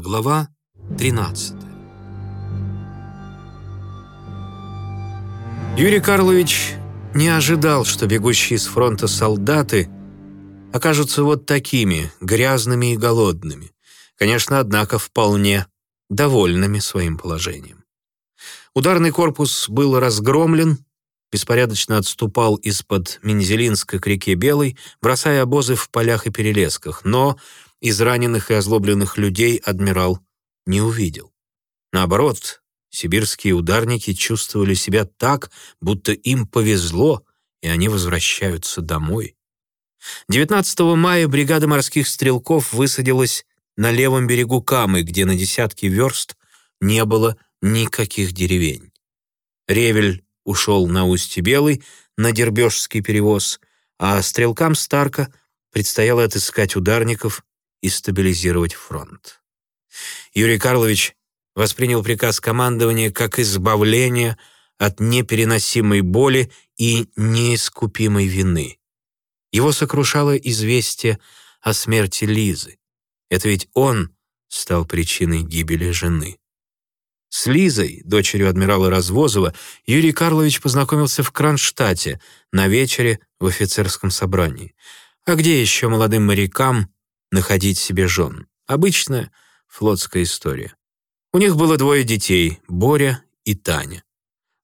Глава 13 Юрий Карлович не ожидал, что бегущие с фронта солдаты окажутся вот такими, грязными и голодными. Конечно, однако, вполне довольными своим положением. Ударный корпус был разгромлен, беспорядочно отступал из-под Мензелинска к реке Белой, бросая обозы в полях и перелесках, но из раненых и озлобленных людей адмирал не увидел. Наоборот, сибирские ударники чувствовали себя так, будто им повезло, и они возвращаются домой. 19 мая бригада морских стрелков высадилась на левом берегу Камы, где на десятки верст не было никаких деревень. Ревель ушел на устье Белый, на Дербежский перевоз, а стрелкам Старка предстояло отыскать ударников и стабилизировать фронт. Юрий Карлович воспринял приказ командования как избавление от непереносимой боли и неискупимой вины. Его сокрушало известие о смерти Лизы. Это ведь он стал причиной гибели жены. С Лизой, дочерью адмирала Развозова, Юрий Карлович познакомился в Кронштадте на вечере в офицерском собрании. А где еще молодым морякам находить себе жен? Обычная флотская история. У них было двое детей — Боря и Таня.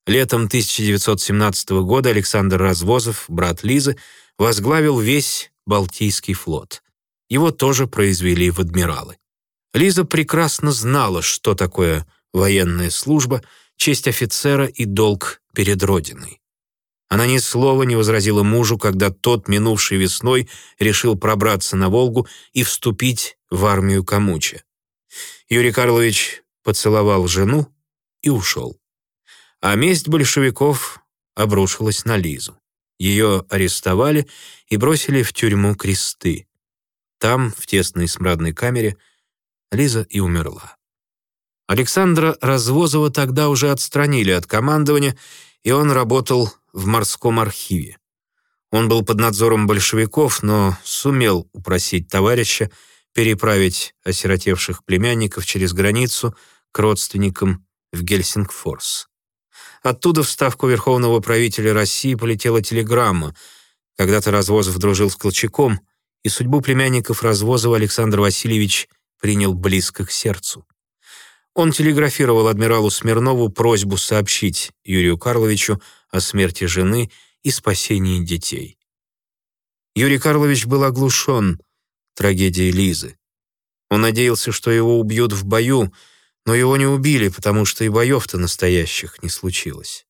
Летом 1917 года Александр Развозов, брат Лизы, возглавил весь Балтийский флот. Его тоже произвели в адмиралы. Лиза прекрасно знала, что такое военная служба, честь офицера и долг перед Родиной. Она ни слова не возразила мужу, когда тот, минувшей весной, решил пробраться на Волгу и вступить в армию Камуча. Юрий Карлович поцеловал жену и ушел. А месть большевиков обрушилась на Лизу. Ее арестовали и бросили в тюрьму кресты. Там, в тесной смрадной камере, Лиза и умерла. Александра Развозова тогда уже отстранили от командования, и он работал в морском архиве. Он был под надзором большевиков, но сумел упросить товарища переправить осиротевших племянников через границу к родственникам в Гельсингфорс. Оттуда в ставку верховного правителя России полетела телеграмма. Когда-то Развозов дружил с Колчаком, и судьбу племянников Развозова Александр Васильевич принял близко к сердцу. Он телеграфировал адмиралу Смирнову просьбу сообщить Юрию Карловичу о смерти жены и спасении детей. Юрий Карлович был оглушен трагедией Лизы. Он надеялся, что его убьют в бою, но его не убили, потому что и боев-то настоящих не случилось.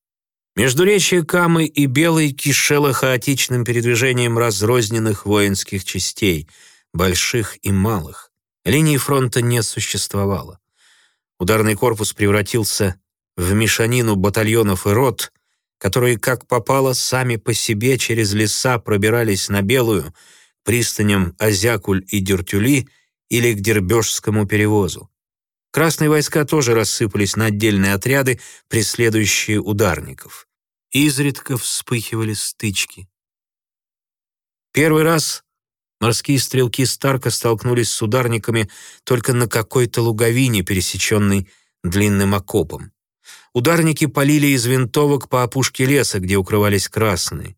Междуречье Камы и Белой кишело хаотичным передвижением разрозненных воинских частей, больших и малых. Линии фронта не существовало. Ударный корпус превратился в мешанину батальонов и рот, которые, как попало, сами по себе через леса пробирались на Белую, пристаням Азякуль и Дюртюли или к Дербежскому перевозу. Красные войска тоже рассыпались на отдельные отряды, преследующие ударников. Изредка вспыхивали стычки. Первый раз Морские стрелки Старка столкнулись с ударниками только на какой-то луговине, пересеченной длинным окопом. Ударники полили из винтовок по опушке леса, где укрывались красные.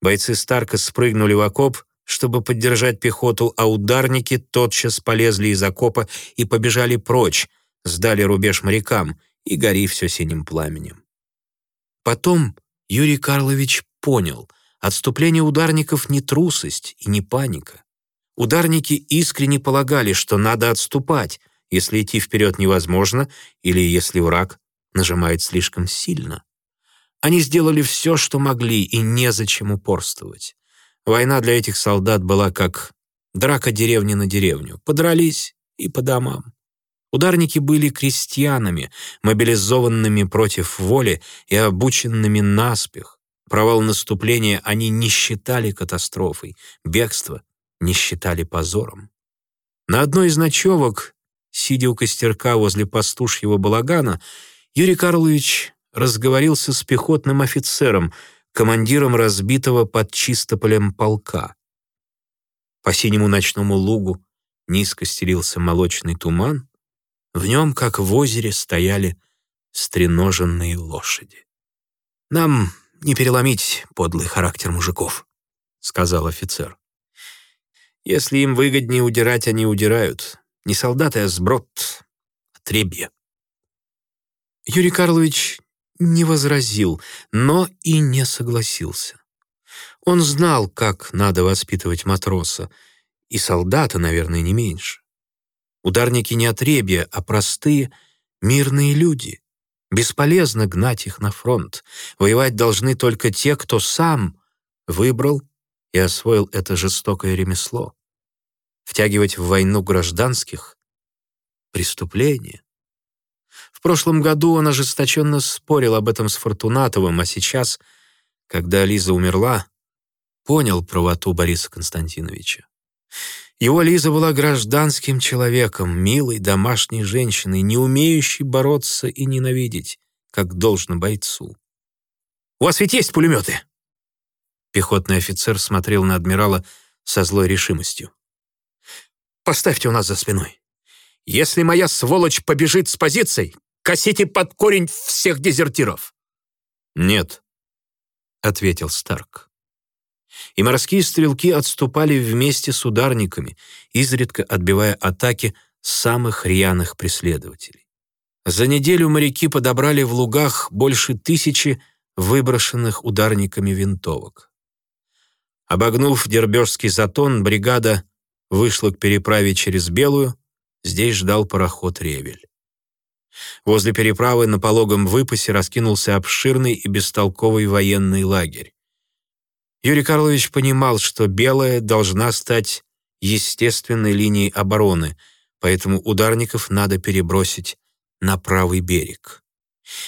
Бойцы Старка спрыгнули в окоп, чтобы поддержать пехоту, а ударники тотчас полезли из окопа и побежали прочь, сдали рубеж морякам, и гори все синим пламенем. Потом Юрий Карлович понял — Отступление ударников не трусость и не паника. Ударники искренне полагали, что надо отступать, если идти вперед невозможно или если враг нажимает слишком сильно. Они сделали все, что могли, и незачем упорствовать. Война для этих солдат была как драка деревни на деревню. Подрались и по домам. Ударники были крестьянами, мобилизованными против воли и обученными наспех. Провал наступления они не считали катастрофой, бегство не считали позором. На одной из ночевок, сидя у костерка возле пастушьего балагана, Юрий Карлович разговорился с пехотным офицером, командиром разбитого под Чистополем полка. По синему ночному лугу низко стелился молочный туман, В нем, как в озере, стояли стреноженные лошади. «Нам не переломить подлый характер мужиков», — сказал офицер. «Если им выгоднее удирать, они удирают. Не солдаты, а сброд, отребье». Юрий Карлович не возразил, но и не согласился. Он знал, как надо воспитывать матроса, и солдата, наверное, не меньше. Ударники не отребья, а простые, мирные люди. Бесполезно гнать их на фронт. Воевать должны только те, кто сам выбрал и освоил это жестокое ремесло. Втягивать в войну гражданских — преступление. В прошлом году он ожесточенно спорил об этом с Фортунатовым, а сейчас, когда Лиза умерла, понял правоту Бориса Константиновича. Его Лиза была гражданским человеком, милой домашней женщиной, не умеющей бороться и ненавидеть, как должно бойцу. «У вас ведь есть пулеметы?» Пехотный офицер смотрел на адмирала со злой решимостью. «Поставьте у нас за спиной. Если моя сволочь побежит с позиций, косите под корень всех дезертиров!» «Нет», — ответил Старк и морские стрелки отступали вместе с ударниками, изредка отбивая атаки самых рьяных преследователей. За неделю моряки подобрали в лугах больше тысячи выброшенных ударниками винтовок. Обогнув Дербежский затон, бригада вышла к переправе через Белую, здесь ждал пароход «Ревель». Возле переправы на пологом выпасе раскинулся обширный и бестолковый военный лагерь. Юрий Карлович понимал, что белая должна стать естественной линией обороны, поэтому ударников надо перебросить на правый берег.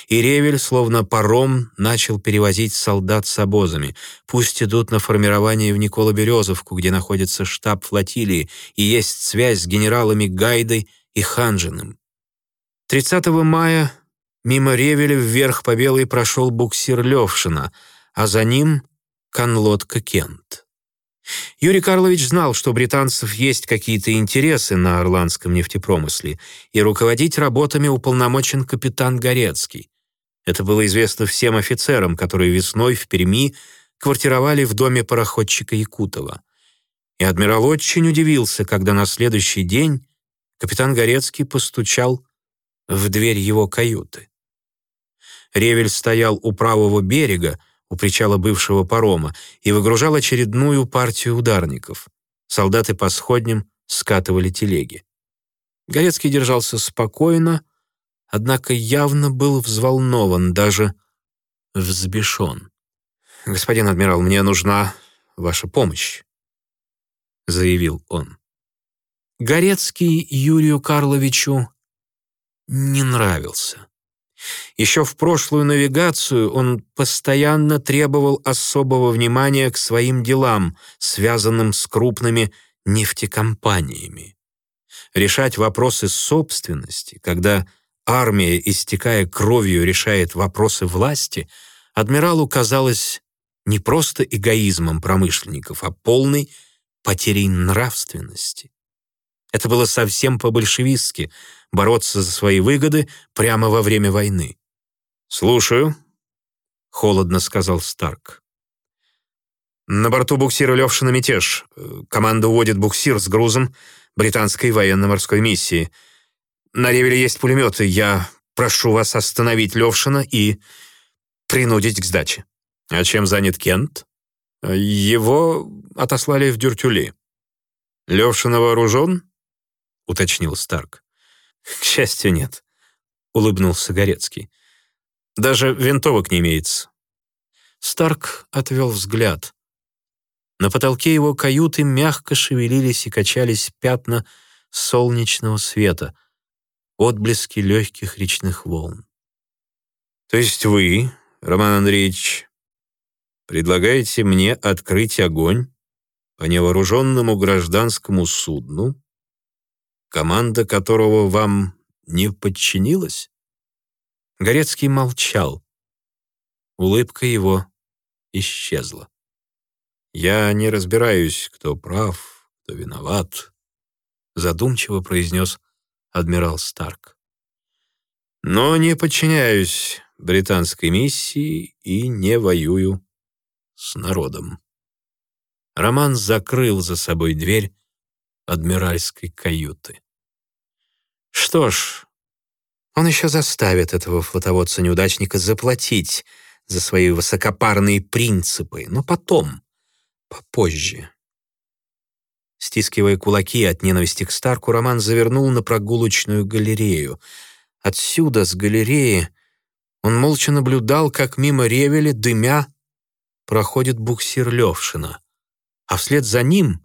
И Ревель, словно паром, начал перевозить солдат с обозами. Пусть идут на формирование в Николо-Березовку, где находится штаб флотилии и есть связь с генералами Гайдой и Ханжиным. 30 мая мимо Ревеля вверх по Белой прошел буксир Левшина, а за ним конлодка Кент. Юрий Карлович знал, что у британцев есть какие-то интересы на ирландском нефтепромысле, и руководить работами уполномочен капитан Горецкий. Это было известно всем офицерам, которые весной в Перми квартировали в доме пароходчика Якутова. И адмирал очень удивился, когда на следующий день капитан Горецкий постучал в дверь его каюты. Ревель стоял у правого берега, у причала бывшего парома и выгружал очередную партию ударников. Солдаты по сходням скатывали телеги. Горецкий держался спокойно, однако явно был взволнован, даже взбешен. «Господин адмирал, мне нужна ваша помощь», — заявил он. Горецкий Юрию Карловичу не нравился. Еще в прошлую навигацию он постоянно требовал особого внимания к своим делам, связанным с крупными нефтекомпаниями. Решать вопросы собственности, когда армия, истекая кровью, решает вопросы власти, адмиралу казалось не просто эгоизмом промышленников, а полной потерей нравственности. Это было совсем по-большевистски — бороться за свои выгоды прямо во время войны. «Слушаю», — холодно сказал Старк. «На борту буксира Левшина мятеж. Команда уводит буксир с грузом британской военно-морской миссии. На Ревеле есть пулеметы. Я прошу вас остановить Левшина и принудить к сдаче». «А чем занят Кент?» «Его отослали в Дюртюли». «Левшина вооружен?» — уточнил Старк. «К счастью, нет», — улыбнулся Горецкий. «Даже винтовок не имеется». Старк отвел взгляд. На потолке его каюты мягко шевелились и качались пятна солнечного света, отблески легких речных волн. «То есть вы, Роман Андреевич, предлагаете мне открыть огонь по невооруженному гражданскому судну, команда которого вам не подчинилась?» Горецкий молчал. Улыбка его исчезла. «Я не разбираюсь, кто прав, кто виноват», — задумчиво произнес адмирал Старк. «Но не подчиняюсь британской миссии и не воюю с народом». Роман закрыл за собой дверь адмиральской каюты. Что ж, он еще заставит этого флотоводца-неудачника заплатить за свои высокопарные принципы, но потом, попозже. Стискивая кулаки от ненависти к Старку, Роман завернул на прогулочную галерею. Отсюда, с галереи, он молча наблюдал, как мимо Ревеля, дымя, проходит буксир Левшина, а вслед за ним,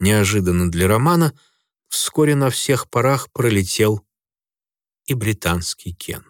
неожиданно для Романа, вскоре на всех парах пролетел и британский Кент.